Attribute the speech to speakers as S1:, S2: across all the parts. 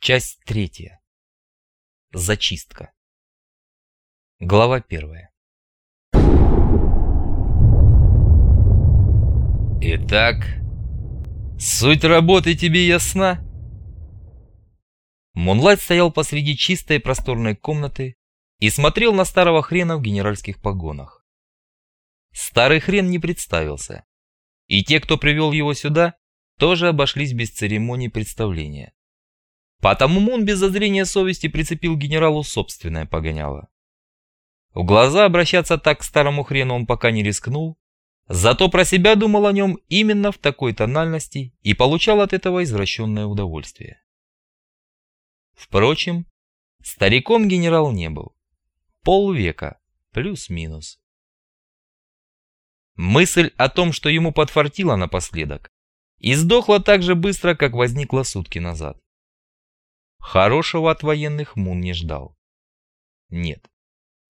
S1: Часть третья. Зачистка. Глава первая. Итак, суть работы тебе ясна? Мунлайт стоял посреди чистой просторной комнаты и смотрел на старого хрена в генеральских погонах. Старый хрен не представился, и те, кто привел его сюда, тоже обошлись без церемоний представления. Потому Мун без зазрения совести прицепил генералу собственное погоняло. В глаза обращаться так к старому хрену он пока не рискнул, зато про себя думал о нем именно в такой тональности и получал от этого извращенное удовольствие. Впрочем, стариком генерал не был. Полвека, плюс-минус. Мысль о том, что ему подфартило напоследок, и сдохла так же быстро, как возникла сутки назад. Хорошего от военных Мун не ждал. Нет,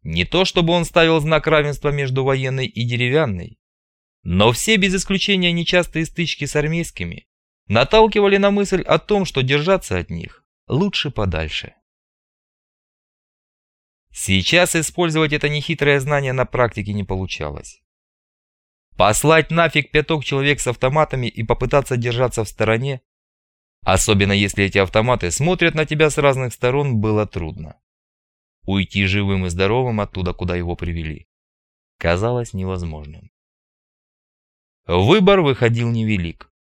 S1: не то чтобы он ставил знак равенства между военной и деревянной, но все без исключения нечастые стычки с армейскими наталкивали на мысль о том, что держаться от них лучше подальше. Сейчас использовать это нехитрое знание на практике не получалось. Послать нафиг пяток человек с автоматами и попытаться держаться в стороне, особенно если эти автоматы смотрят на тебя с разных сторон, было трудно. Уйти живым и здоровым оттуда, куда его привели, казалось невозможным. Выбор выходил невелик.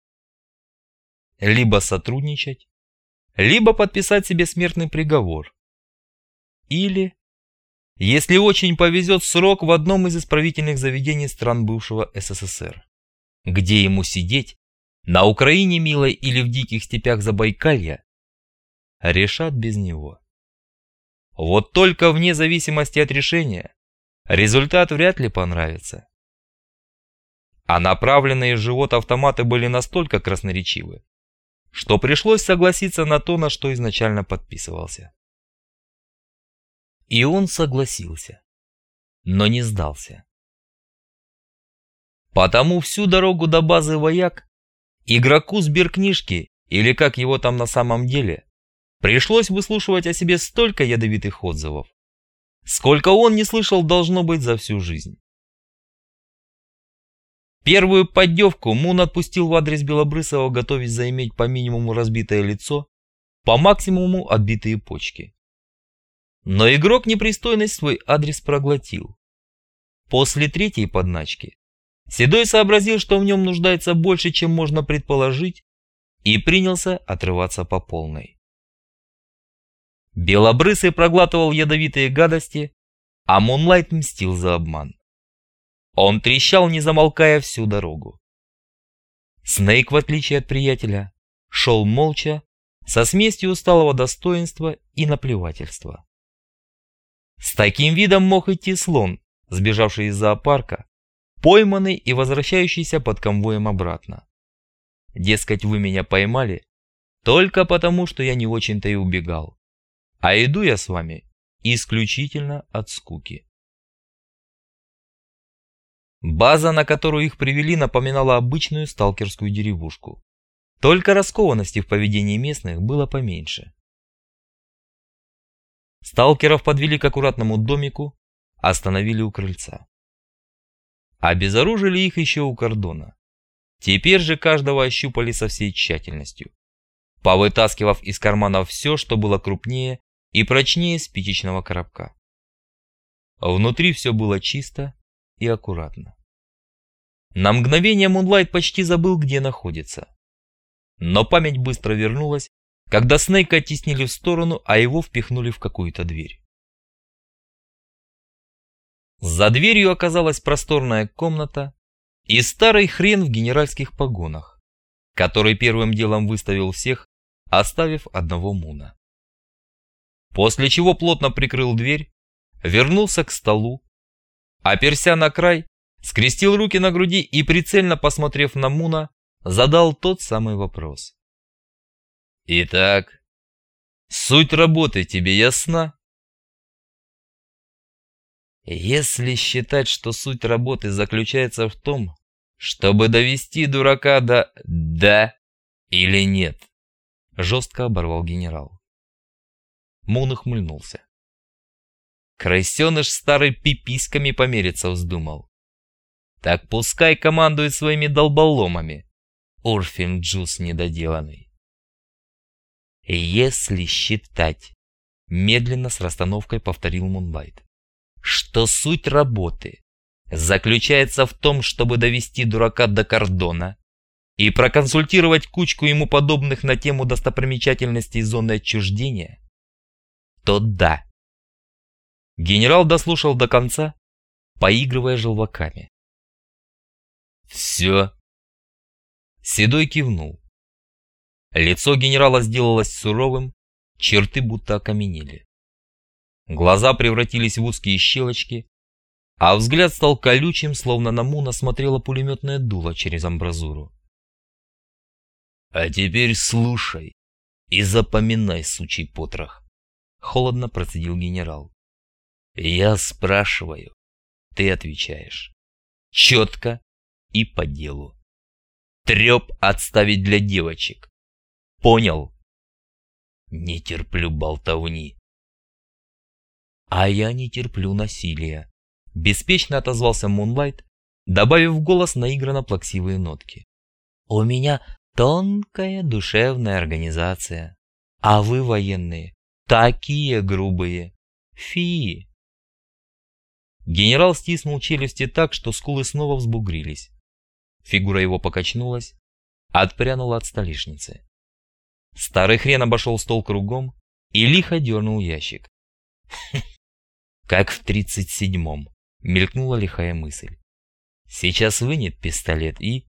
S1: Либо сотрудничать, либо подписать себе смертный приговор. Или если очень повезет, срок в одном из исправительных заведений стран бывшего СССР. Где ему сидеть, на Украине милой или в диких степях Забайкалья, решат без него. Вот только вне зависимости от решения, результат вряд ли понравится. А направленные в живот автоматы были настолько красноречивы, что пришлось согласиться на то, на что изначально подписывался. И он согласился, но не сдался. Потому всю дорогу до базы вояк игроку сберкнижки, или как его там на самом деле, пришлось выслушивать о себе столько ядовитых отзывов, сколько он не слышал должно быть за всю жизнь. Первую поддевку Мун отпустил в адрес Белобрысова, готовясь заиметь по минимуму разбитое лицо, по максимуму отбитые почки. Но игрок непристойность свой адрес проглотил. После третьей подначки Седой сообразил, что в нем нуждается больше, чем можно предположить, и принялся отрываться по полной. Белобрысый проглатывал ядовитые гадости, а Мунлайт мстил за обман. Он трещал, не замолкая всю дорогу. Снейк, в отличие от приятеля, шел молча, со смесью усталого достоинства и наплевательства. С таким видом мог идти слон, сбежавший из зоопарка, пойманный и возвращающийся под конвоем обратно. Дескать, вы меня поймали только потому, что я не очень-то и убегал. А иду я с вами исключительно от скуки. База, на которую их привели, напоминала обычную сталкерскую деревушку. Только раскованности в поведении местных было поменьше. Сталкеров подвели к аккуратному домику, остановили у крыльца. Обезоружили их еще у кордона. Теперь же каждого ощупали со всей тщательностью, повытаскивав из карманов все, что было крупнее и прочнее спичечного коробка. Внутри все было чисто и аккуратно. На мгновение Мунлайт почти забыл, где находится. Но память быстро вернулась, когда Снейка оттеснили в сторону, а его впихнули в какую-то дверь. За дверью оказалась просторная комната и старый хрен в генеральских погонах, который первым делом выставил всех, оставив одного Муна. После чего плотно прикрыл дверь, вернулся к столу, оперся на край, скрестил руки на груди и, прицельно посмотрев на Муна, задал тот самый вопрос. Итак, суть работы тебе ясна? Если считать, что суть работы заключается в том, чтобы довести дурака до «да» или «нет», жестко оборвал генерал. Мун ухмыльнулся. Крысеныш старый пиписьками помериться вздумал. Так пускай командует своими долболомами. Урфин Джус недоделанный. Если считать, медленно с расстановкой повторил Мунлайт, что суть работы заключается в том, чтобы довести дурака до кордона и проконсультировать кучку ему подобных на тему достопримечательностей зоны отчуждения, то да, Генерал дослушал до конца, поигрывая желваками. «Все?» Седой кивнул. Лицо генерала сделалось суровым, черты будто окаменели. Глаза превратились в узкие щелочки, а взгляд стал колючим, словно на Муна смотрела пулеметное дуло через амбразуру. «А теперь слушай и запоминай, сучий потрох», — холодно процедил генерал. Я спрашиваю, ты отвечаешь. Четко и по делу. Треп отставить для девочек. Понял? Не терплю болтовни. А я не терплю насилия. Беспечно отозвался Мунлайт, добавив в голос наигранно плаксивые нотки. У меня тонкая душевная организация. А вы, военные, такие грубые. Фи. Генерал стиснул челюсти так, что скулы снова взбугрились. Фигура его покачнулась, отпрянула от столешницы. Старый хрен обошел стол кругом и лихо дернул ящик. «Как в тридцать седьмом», — мелькнула лихая мысль. «Сейчас вынет пистолет и...»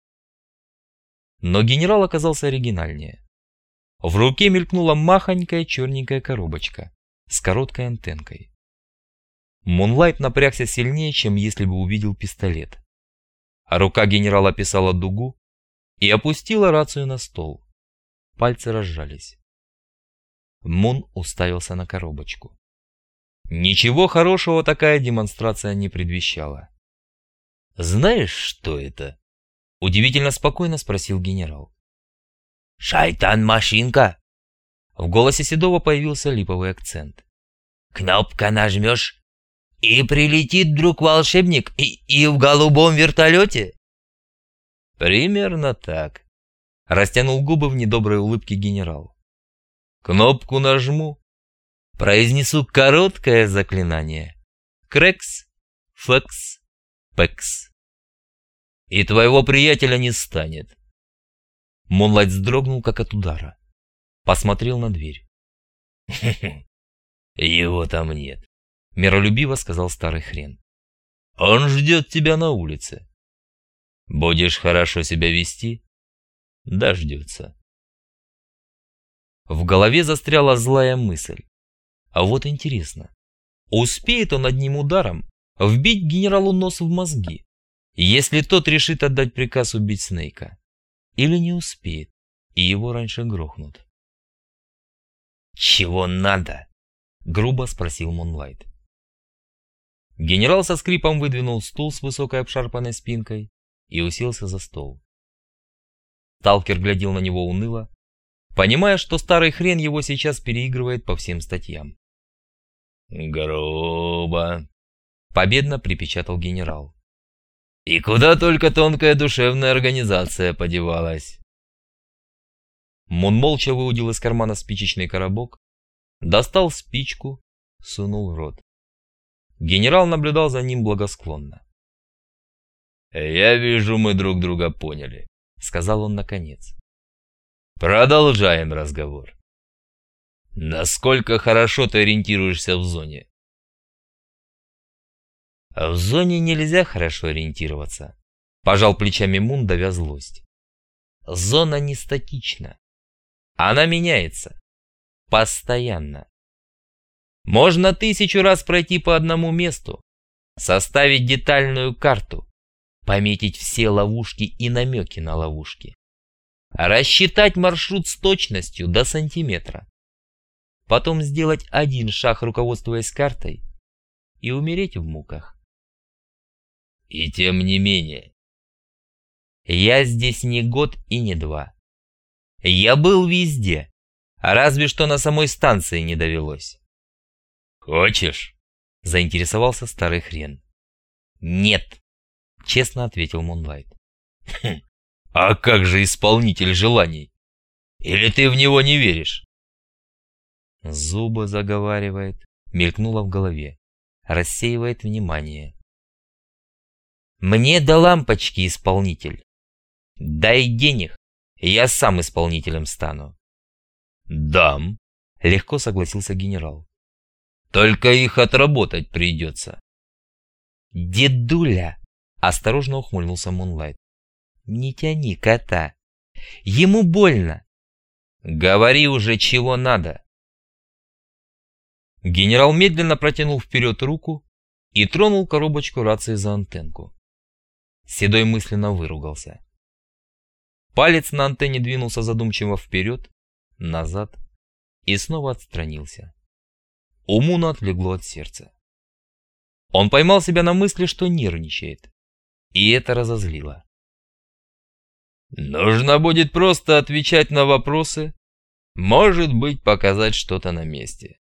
S1: Но генерал оказался оригинальнее. В руке мелькнула махонькая черненькая коробочка с короткой антенкой. Мунлайт напрягся сильнее, чем если бы увидел пистолет. А рука генерала писала дугу и опустила рацию на стол. Пальцы разжались. Мун уставился на коробочку. Ничего хорошего такая демонстрация не предвещала. «Знаешь, что это?» Удивительно спокойно спросил генерал. «Шайтан-машинка!» В голосе Седова появился липовый акцент. «Кнопка нажмешь, и прилетит друг волшебник и, и в голубом вертолете? Примерно так. Растянул губы в недоброй улыбке генерал. Кнопку нажму. Произнесу короткое заклинание. Крекс, флекс, пекс. И твоего приятеля не станет. Мунлайт вздрогнул, как от удара. Посмотрел на дверь. Его там нет. Миролюбиво сказал старый хрен. Он ждет тебя на улице. Будешь хорошо себя вести, дождется. В голове застряла злая мысль. А вот интересно, успеет он одним ударом вбить генералу нос в мозги, если тот решит отдать приказ убить Снейка? Или не успеет, и его раньше грохнут? «Чего надо?» — грубо спросил Мунлайт. Генерал со скрипом выдвинул стул с высокой обшарпанной спинкой и уселся за стол. Талкер глядел на него уныло, понимая, что старый хрен его сейчас переигрывает по всем статьям. «Грубо!» — победно припечатал генерал. «И куда только тонкая душевная организация подевалась?» Мун молча выудил из кармана спичечный коробок, достал спичку, сунул в рот. Генерал наблюдал за ним благосклонно. «Я вижу, мы друг друга поняли», — сказал он наконец. «Продолжаем разговор. Насколько хорошо ты ориентируешься в зоне?» «В зоне нельзя хорошо ориентироваться», — пожал плечами Мун, давя злость. «Зона не статична. Она меняется. Постоянно. Можно тысячу раз пройти по одному месту, составить детальную карту, пометить все ловушки и намеки на ловушки, рассчитать маршрут с точностью до сантиметра, потом сделать один шаг, руководствуясь картой, и умереть в муках. И тем не менее, я здесь не год и не два. Я был везде, разве что на самой станции не довелось. «Хочешь?» – заинтересовался старый хрен. «Нет», – честно ответил Мунлайт. «Хм, а как же исполнитель желаний? Или ты в него не веришь?» Зубы заговаривает, мелькнуло в голове, рассеивает внимание. «Мне до лампочки исполнитель. Дай денег, я сам исполнителем стану». «Дам», — легко согласился генерал. «Только их отработать придется». «Дедуля!» — осторожно ухмыльнулся Мунлайт. «Не тяни кота. Ему больно». «Говори уже, чего надо». Генерал медленно протянул вперед руку и тронул коробочку рации за антенку. Седой мысленно выругался. Палец на антенне двинулся задумчиво вперед, назад и снова отстранился. Умуна отлегло от сердца. Он поймал себя на мысли, что нервничает, и это разозлило. Нужно будет просто отвечать на вопросы, может быть, показать что-то на месте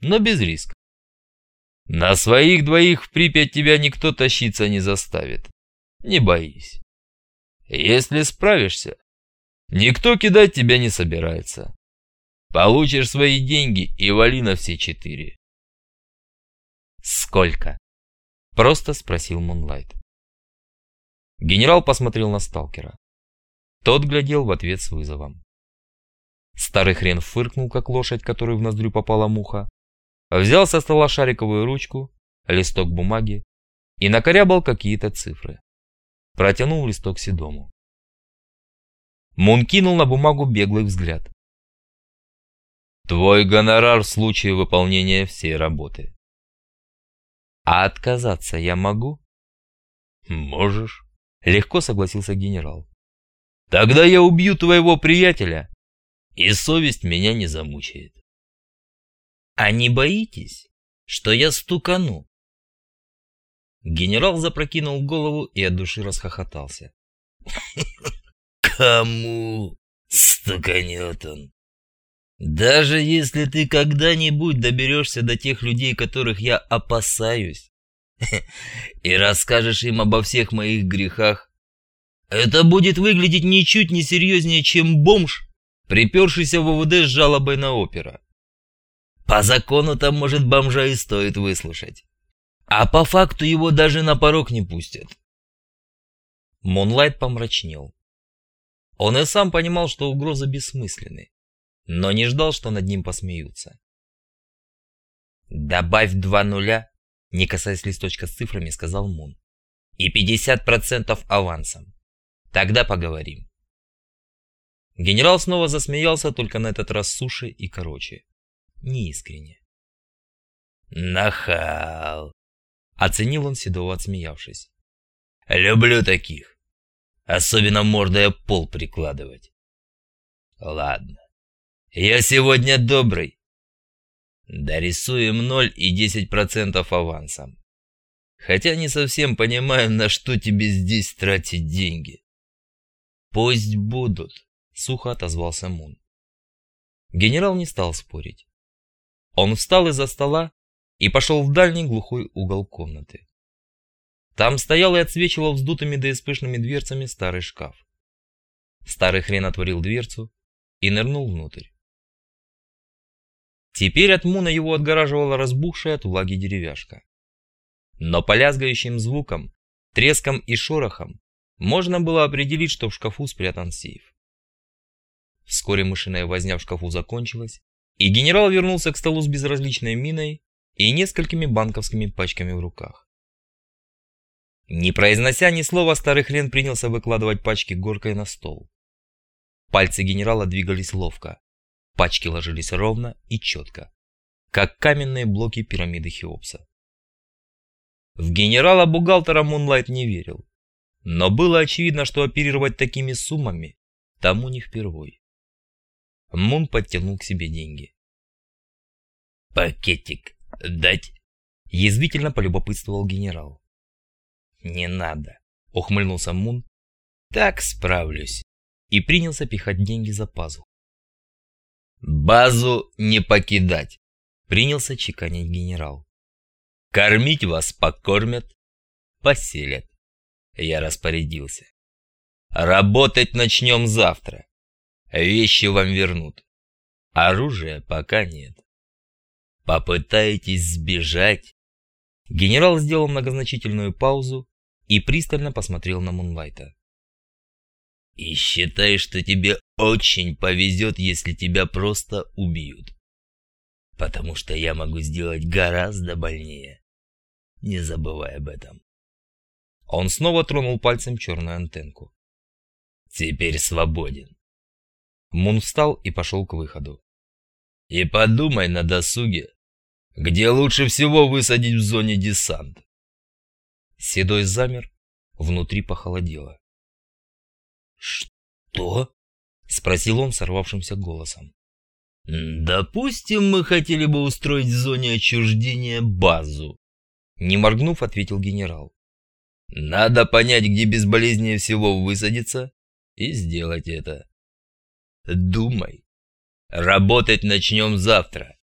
S1: но без риска. На своих двоих в Припять тебя никто тащиться не заставит. Не боись. Если справишься, никто кидать тебя не собирается. Получишь свои деньги и вали на все четыре. Сколько? Просто спросил Мунлайт. Генерал посмотрел на сталкера. Тот глядел в ответ с вызовом. Старый хрен фыркнул, как лошадь, которой в ноздрю попала муха, Взял со стола шариковую ручку, листок бумаги и накорябал какие-то цифры. Протянул листок Седому. Мун кинул на бумагу беглый взгляд. Твой гонорар в случае выполнения всей работы. А отказаться я могу? Можешь. Легко согласился генерал. Тогда я убью твоего приятеля, и совесть меня не замучает. А не боитесь, что я стукану? Генерал запрокинул голову и от души расхохотался. Кому стуканет он? Даже если ты когда-нибудь доберешься до тех людей, которых я опасаюсь, и расскажешь им обо всех моих грехах, это будет выглядеть ничуть не серьезнее, чем бомж, припершийся в ОВД с жалобой на опера. По закону там, может, бомжа и стоит выслушать. А по факту его даже на порог не пустят. Монлайт помрачнел. Он и сам понимал, что угрозы бессмысленны, но не ждал, что над ним посмеются. «Добавь два нуля», не касаясь листочка с цифрами, сказал Мун. «И 50% авансом. Тогда поговорим». Генерал снова засмеялся, только на этот раз суше и короче неискренне. «Нахал!» — оценил он Седова, отсмеявшись. «Люблю таких. Особенно мордой пол прикладывать. Ладно, я сегодня добрый. Дорисуем ноль и десять процентов авансом. Хотя не совсем понимаю, на что тебе здесь тратить деньги. Пусть будут, сухо отозвался Мун. Генерал не стал спорить. Он встал из-за стола и пошел в дальний глухой угол комнаты. Там стоял и отсвечивал вздутыми да испышными дверцами старый шкаф. Старый хрен отворил дверцу и нырнул внутрь. Теперь от Муна его отгораживала разбухшая от влаги деревяшка. Но по лязгающим звукам, трескам и шорохам можно было определить, что в шкафу спрятан сейф. Вскоре мышиная возня в шкафу закончилась, и генерал вернулся к столу с безразличной миной и несколькими банковскими пачками в руках. Не произнося ни слова, старый хрен принялся выкладывать пачки горкой на стол. Пальцы генерала двигались ловко. Пачки ложились ровно и четко, как каменные блоки пирамиды Хеопса. В генерала-бухгалтера Мунлайт не верил, но было очевидно, что оперировать такими суммами тому не впервой. Мун подтянул к себе деньги. «Пакетик дать?» – язвительно полюбопытствовал генерал. «Не надо», – ухмыльнулся Мун. «Так справлюсь». И принялся пихать деньги за пазуху. Базу не покидать, принялся чеканить генерал. Кормить вас покормят, поселят. Я распорядился. Работать начнем завтра. Вещи вам вернут. Оружия пока нет. Попытаетесь сбежать? Генерал сделал многозначительную паузу и пристально посмотрел на Мунвайта. И считай, что тебе очень повезет, если тебя просто убьют. Потому что я могу сделать гораздо больнее. Не забывай об этом. Он снова тронул пальцем черную антенку. Теперь свободен. Мун встал и пошел к выходу. И подумай на досуге, где лучше всего высадить в зоне десант. Седой замер, внутри похолодело. «Что?» — спросил он сорвавшимся голосом. «Допустим, мы хотели бы устроить в зоне отчуждения базу», — не моргнув, ответил генерал. «Надо понять, где безболезнее всего высадиться, и сделать это. Думай. Работать начнем завтра.